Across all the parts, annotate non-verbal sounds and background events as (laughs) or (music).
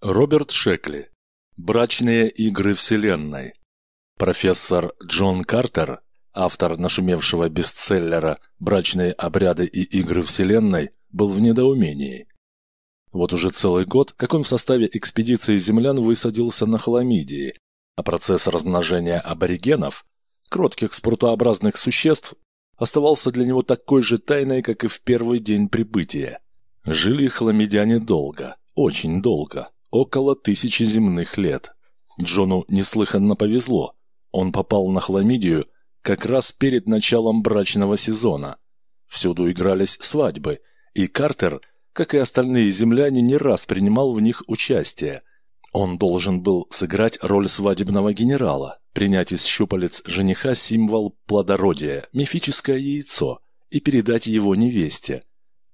Роберт Шекли. Брачные игры Вселенной. Профессор Джон Картер, автор нашумевшего бестселлера «Брачные обряды и игры Вселенной», был в недоумении. Вот уже целый год, как он в составе экспедиции землян высадился на Хламидии, а процесс размножения аборигенов, кротких спрутообразных существ, оставался для него такой же тайной, как и в первый день прибытия. Жили хламидяне долго, очень долго около тысячи земных лет. Джону неслыханно повезло. Он попал на хламидию как раз перед началом брачного сезона. Всюду игрались свадьбы, и Картер, как и остальные земляне, не раз принимал в них участие. Он должен был сыграть роль свадебного генерала, принять из щупалец жениха символ плодородия, мифическое яйцо, и передать его невесте.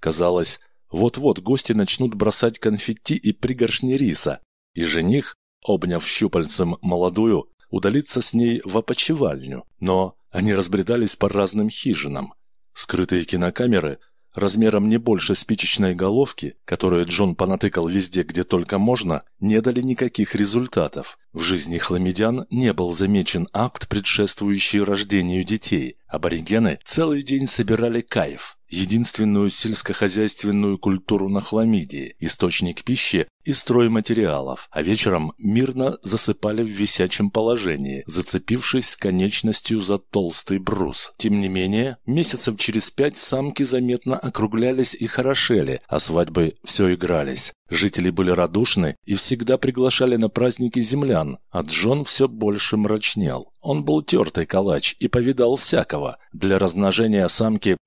Казалось, вот-вот гости начнут бросать конфетти и пригоршни риса, и жених, обняв щупальцем молодую, удалится с ней в опочивальню. Но они разбредались по разным хижинам. Скрытые кинокамеры размером не больше спичечной головки, которую Джон понатыкал везде, где только можно, не дали никаких результатов. В жизни хламидян не был замечен акт, предшествующий рождению детей. Аборигены целый день собирали кайф, единственную сельскохозяйственную культуру на Хламидии, источник пищи и стройматериалов, а вечером мирно засыпали в висячем положении, зацепившись конечностью за толстый брус. Тем не менее, месяцев через пять самки заметно округлялись и хорошели, а свадьбы все игрались. Жители были радушны и всегда приглашали на праздники землян, а Джон все больше мрачнел. Он был тертый калач и повидал всякого. Для размножения самки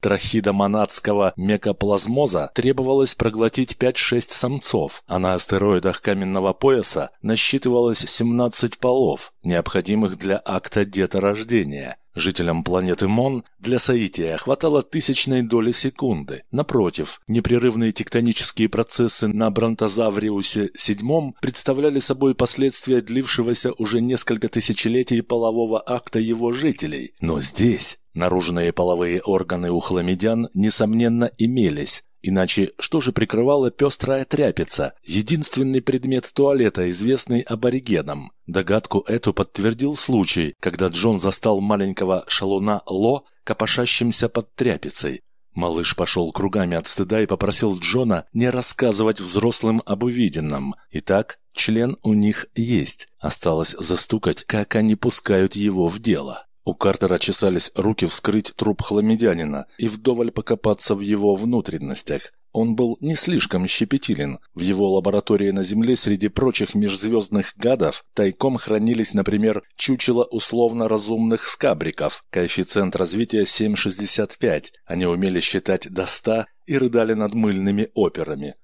трахидомонадского мекоплазмоза требовалось проглотить 5-6 самцов, а на астероидах каменного пояса насчитывалось 17 полов, необходимых для акта деторождения. Жителям планеты Мон для соития хватало тысячной доли секунды. Напротив, непрерывные тектонические процессы на Бронтозавриусе VII представляли собой последствия длившегося уже несколько тысячелетий полового акта его жителей. Но здесь наружные половые органы у хламидян, несомненно, имелись, Иначе что же прикрывала пестрая тряпица, единственный предмет туалета, известный аборигенам? Догадку эту подтвердил случай, когда Джон застал маленького шалуна Ло, копошащимся под тряпицей. Малыш пошел кругами от стыда и попросил Джона не рассказывать взрослым об увиденном. Итак, член у них есть. Осталось застукать, как они пускают его в дело. У Картера чесались руки вскрыть труп хламидянина и вдоволь покопаться в его внутренностях. Он был не слишком щепетилен. В его лаборатории на Земле среди прочих межзвездных гадов тайком хранились, например, чучело условно разумных скабриков, коэффициент развития 7,65. Они умели считать до 100 и рыдали над мыльными операми.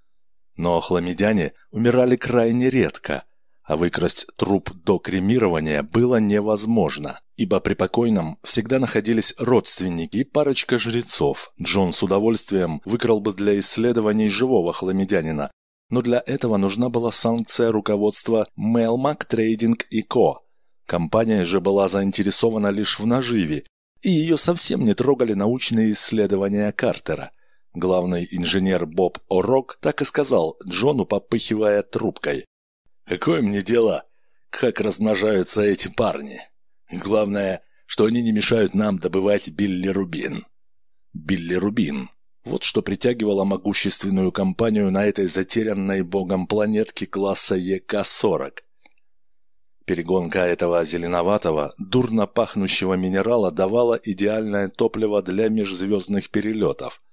Но хламидяне умирали крайне редко, а выкрасть труп до кремирования было невозможно ибо при покойном всегда находились родственники и парочка жрецов. Джон с удовольствием выкрал бы для исследований живого хламидянина, но для этого нужна была санкция руководства Melmac Trading Co. Компания же была заинтересована лишь в наживе, и ее совсем не трогали научные исследования Картера. Главный инженер Боб О'Рок так и сказал Джону, попыхивая трубкой. «Какое мне дело, как размножаются эти парни?» Главное, что они не мешают нам добывать биллирубин. Биллирубин. Вот что притягивало могущественную компанию на этой затерянной богом планетке класса ЕК-40. Перегонка этого зеленоватого, дурно пахнущего минерала давала идеальное топливо для межзвездных перелетов.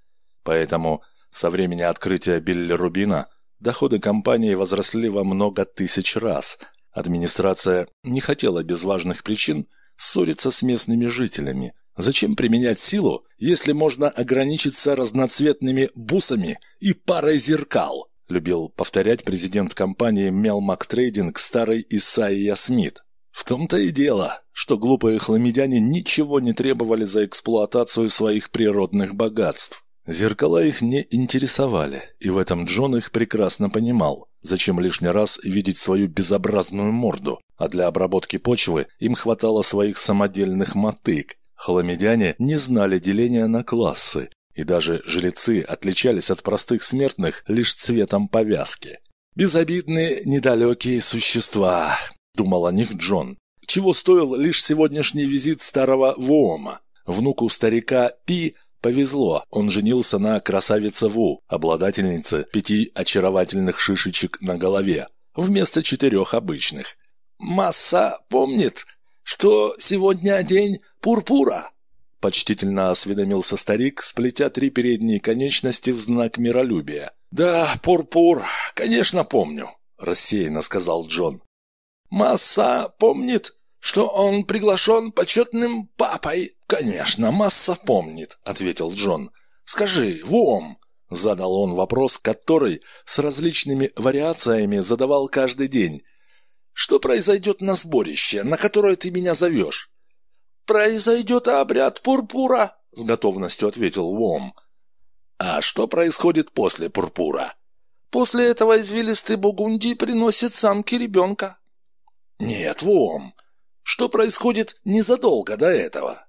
Поэтому со времени открытия биллирубина доходы компании возросли во много тысяч раз – Администрация не хотела без важных причин ссориться с местными жителями. Зачем применять силу, если можно ограничиться разноцветными бусами и парой зеркал? Любил повторять президент компании Melmac Trading старый Исайя Смит. В том-то и дело, что глупые хламидяне ничего не требовали за эксплуатацию своих природных богатств. Зеркала их не интересовали, и в этом Джон их прекрасно понимал. Зачем лишний раз видеть свою безобразную морду? А для обработки почвы им хватало своих самодельных мотык. Хламидяне не знали деления на классы, и даже жрецы отличались от простых смертных лишь цветом повязки. «Безобидные, недалекие существа», — думал о них Джон. Чего стоил лишь сегодняшний визит старого Воома. Внуку старика Пи повезло, он женился на красавице Ву, обладательнице пяти очаровательных шишечек на голове, вместо четырех обычных. «Масса помнит, что сегодня день пурпура», — почтительно осведомился старик, сплетя три передние конечности в знак миролюбия. «Да, пурпур, конечно помню», — рассеянно сказал Джон. «Масса помнит, что он приглашен почетным папой?» «Конечно, масса помнит», — ответил Джон. «Скажи, Вом», — задал он вопрос, который с различными вариациями задавал каждый день. «Что произойдет на сборище, на которое ты меня зовешь?» «Произойдет обряд пурпура», — с готовностью ответил Вом. «А что происходит после пурпура?» «После этого извилистый бугунди приносит самки ребенка». «Нет, Вом, что происходит незадолго до этого?»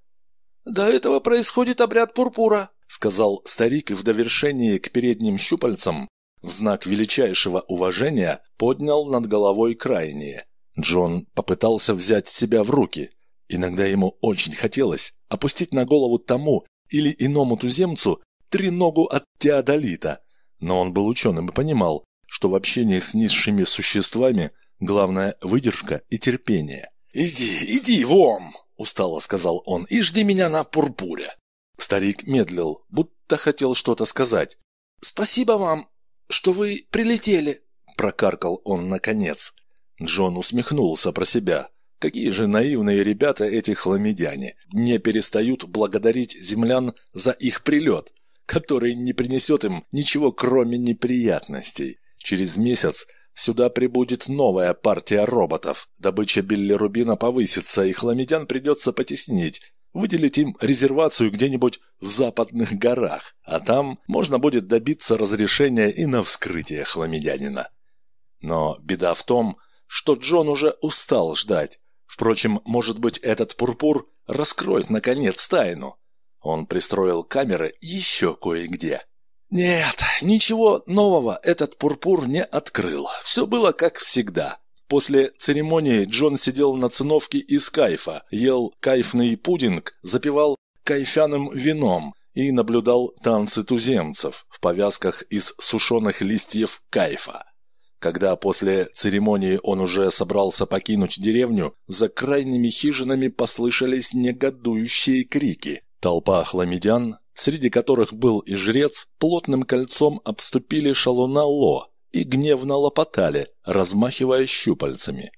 «До этого происходит обряд пурпура», — сказал старик и в довершении к передним щупальцам в знак величайшего уважения поднял над головой крайние. Джон попытался взять себя в руки. Иногда ему очень хотелось опустить на голову тому или иному туземцу треногу от теодолита, но он был ученым и понимал, что в общении с низшими существами главное выдержка и терпение. «Иди, иди, Вом!» – устало сказал он. «И жди меня на пурпуре!» Старик медлил, будто хотел что-то сказать. «Спасибо вам, что вы прилетели!» – прокаркал он наконец. Джон усмехнулся про себя. Какие же наивные ребята эти хламидяне. Не перестают благодарить землян за их прилет, который не принесет им ничего кроме неприятностей. Через месяц Сюда прибудет новая партия роботов. Добыча билли-рубина повысится, и хламидян придется потеснить. Выделить им резервацию где-нибудь в западных горах, а там можно будет добиться разрешения и на вскрытие хламидянина. Но беда в том, что Джон уже устал ждать. Впрочем, может быть, этот пурпур раскроет, наконец, тайну. Он пристроил камеры еще кое-где. Нет, ничего нового этот пурпур не открыл. Все было как всегда. После церемонии Джон сидел на циновке из кайфа, ел кайфный пудинг, запивал кайфяным вином и наблюдал танцы туземцев в повязках из сушеных листьев кайфа. Когда после церемонии он уже собрался покинуть деревню, за крайними хижинами послышались негодующие крики. Толпа хламидян среди которых был и жрец, плотным кольцом обступили шалуна Ло и гневно лопотали, размахивая щупальцами.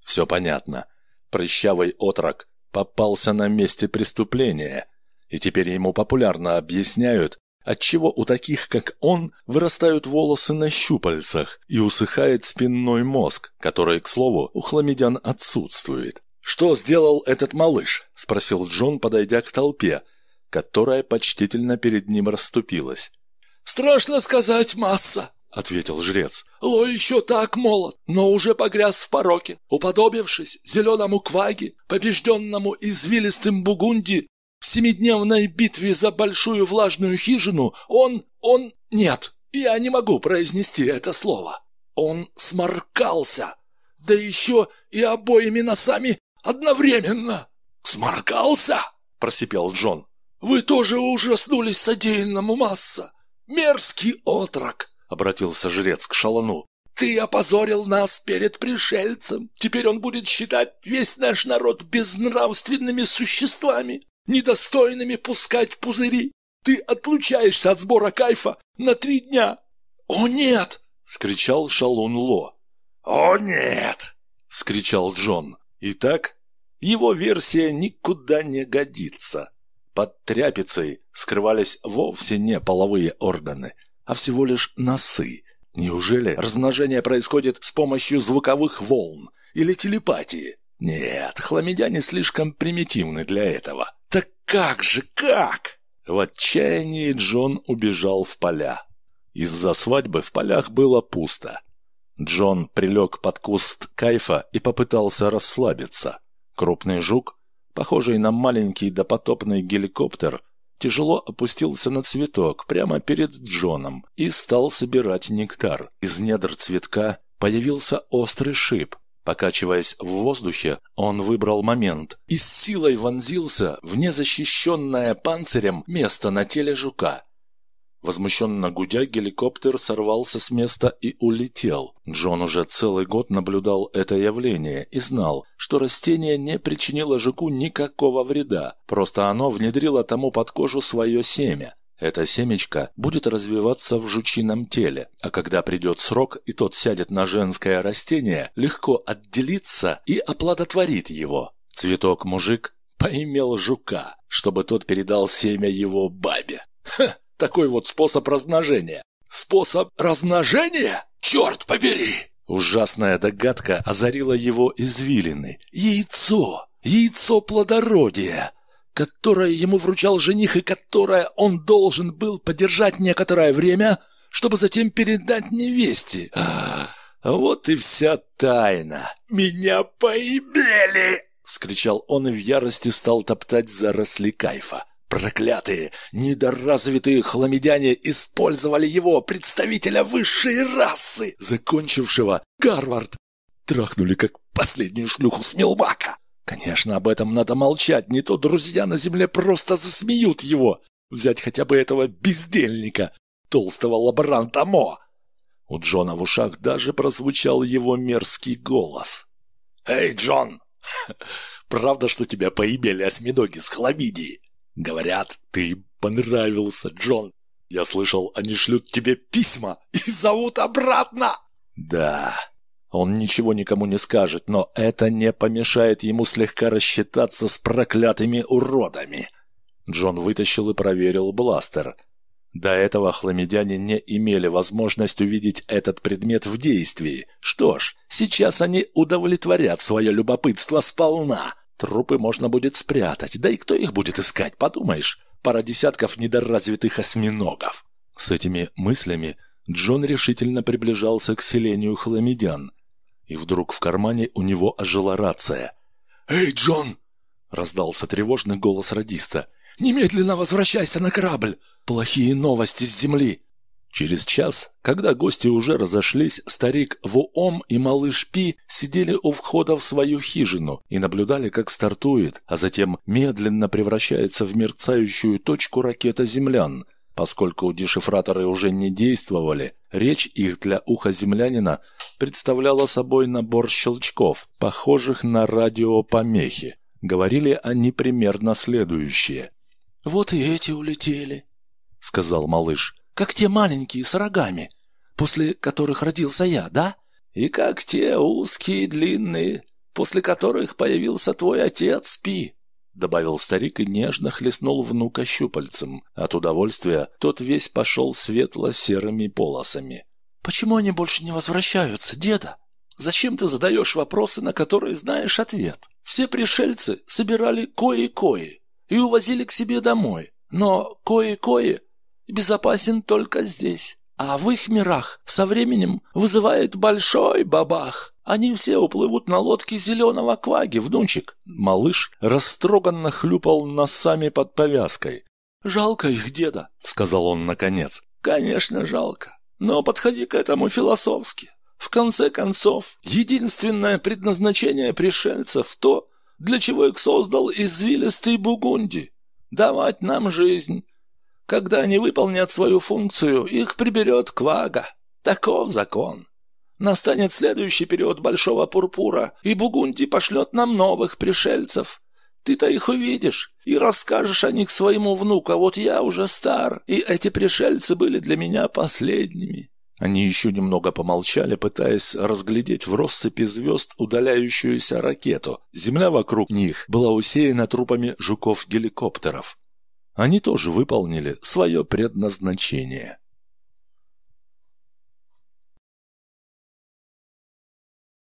Все понятно. Прыщавый отрок попался на месте преступления, и теперь ему популярно объясняют, отчего у таких, как он, вырастают волосы на щупальцах и усыхает спинной мозг, который, к слову, у хламидян отсутствует. «Что сделал этот малыш?» – спросил Джон, подойдя к толпе, которая почтительно перед ним расступилась. «Страшно сказать, масса!» — ответил жрец. «Ло еще так молод, но уже погряз в пороке, уподобившись зеленому кваге, побежденному извилистым Бугунди в семидневной битве за большую влажную хижину, он... он... нет, я не могу произнести это слово. Он сморкался, да еще и обоими носами одновременно. «Сморкался?» – просипел Джон. «Вы тоже ужаснулись содеянному, масса! Мерзкий отрок!» — обратился жрец к шалану. «Ты опозорил нас перед пришельцем. Теперь он будет считать весь наш народ безнравственными существами, недостойными пускать пузыри. Ты отлучаешься от сбора кайфа на три дня». «О, нет!» — скричал шалун Ло. «О, нет!» — вскричал Джон. Итак, его версия никуда не годится. Под тряпицей скрывались вовсе не половые органы, а всего лишь носы. Неужели размножение происходит с помощью звуковых волн или телепатии? Нет, хламидяне слишком примитивны для этого. Так как же, как? В отчаянии Джон убежал в поля. Из-за свадьбы в полях было пусто. Джон прилег под куст кайфа и попытался расслабиться. Крупный жук похожий на маленький допотопный геликоптер, тяжело опустился на цветок прямо перед Джоном и стал собирать нектар. Из недр цветка появился острый шип. Покачиваясь в воздухе, он выбрал момент и с силой вонзился в незащищенное панцирем место на теле жука. Возмущенно гудя, геликоптер сорвался с места и улетел. Джон уже целый год наблюдал это явление и знал, что растение не причинило жуку никакого вреда, просто оно внедрило тому под кожу свое семя. Это семечко будет развиваться в жучином теле, а когда придет срок и тот сядет на женское растение, легко отделится и оплодотворит его. Цветок-мужик поимел жука, чтобы тот передал семя его бабе. Ха! Такой вот способ размножения. Способ размножения? Черт побери! Ужасная догадка озарила его извилины. Яйцо! Яйцо плодородия! Которое ему вручал жених и которое он должен был подержать некоторое время, чтобы затем передать невесте. А, вот и вся тайна. Меня поебели! — скричал он и в ярости стал топтать заросли кайфа. Проклятые, недоразвитые хламидяне использовали его, представителя высшей расы, закончившего Гарвард. Трахнули как последнюю шлюху с Милбака. Конечно, об этом надо молчать, не то друзья на земле просто засмеют его. Взять хотя бы этого бездельника, толстого лаборанта Мо. У Джона в ушах даже прозвучал его мерзкий голос. «Эй, Джон, (laughs) правда, что тебя поимели осьминоги с хламидией?» Говорят, ты понравился, Джон. Я слышал, они шлют тебе письма и зовут обратно. Да, он ничего никому не скажет, но это не помешает ему слегка рассчитаться с проклятыми уродами. Джон вытащил и проверил бластер. До этого хламидяне не имели возможность увидеть этот предмет в действии. Что ж, сейчас они удовлетворят свое любопытство сполна. Трупы можно будет спрятать, да и кто их будет искать, подумаешь? Пара десятков недоразвитых осьминогов. С этими мыслями Джон решительно приближался к селению хламидян. И вдруг в кармане у него ожила рация. «Эй, Джон!» — раздался тревожный голос радиста. «Немедленно возвращайся на корабль! Плохие новости с земли!» Через час, когда гости уже разошлись, старик Вуом и малыш Пи сидели у входа в свою хижину и наблюдали, как стартует, а затем медленно превращается в мерцающую точку ракета землян. Поскольку дешифраторы уже не действовали, речь их для уха землянина представляла собой набор щелчков, похожих на радиопомехи. Говорили они примерно следующее. «Вот и эти улетели», — сказал малыш как те маленькие с рогами, после которых родился я, да? И как те узкие и длинные, после которых появился твой отец, Пи, добавил старик и нежно хлестнул внука щупальцем. От удовольствия тот весь пошел светло-серыми полосами. «Почему они больше не возвращаются, деда? Зачем ты задаешь вопросы, на которые знаешь ответ? Все пришельцы собирали кои-кои и увозили к себе домой, но кои-кои безопасен только здесь. А в их мирах со временем вызывает большой бабах. Они все уплывут на лодке зеленого кваги, внучек. Малыш растроганно хлюпал носами под повязкой. «Жалко их деда», — сказал он наконец. «Конечно, жалко. Но подходи к этому философски. В конце концов, единственное предназначение пришельцев — то, для чего их создал извилистый Бугунди — давать нам жизнь, когда они выполнят свою функцию, их приберет Квага. Таков закон. Настанет следующий период Большого Пурпура, и Бугунди пошлет нам новых пришельцев. Ты-то их увидишь и расскажешь о них своему внуку, а вот я уже стар, и эти пришельцы были для меня последними». Они еще немного помолчали, пытаясь разглядеть в россыпи звезд удаляющуюся ракету. Земля вокруг них была усеяна трупами жуков-геликоптеров. Они тоже выполнили свое предназначение.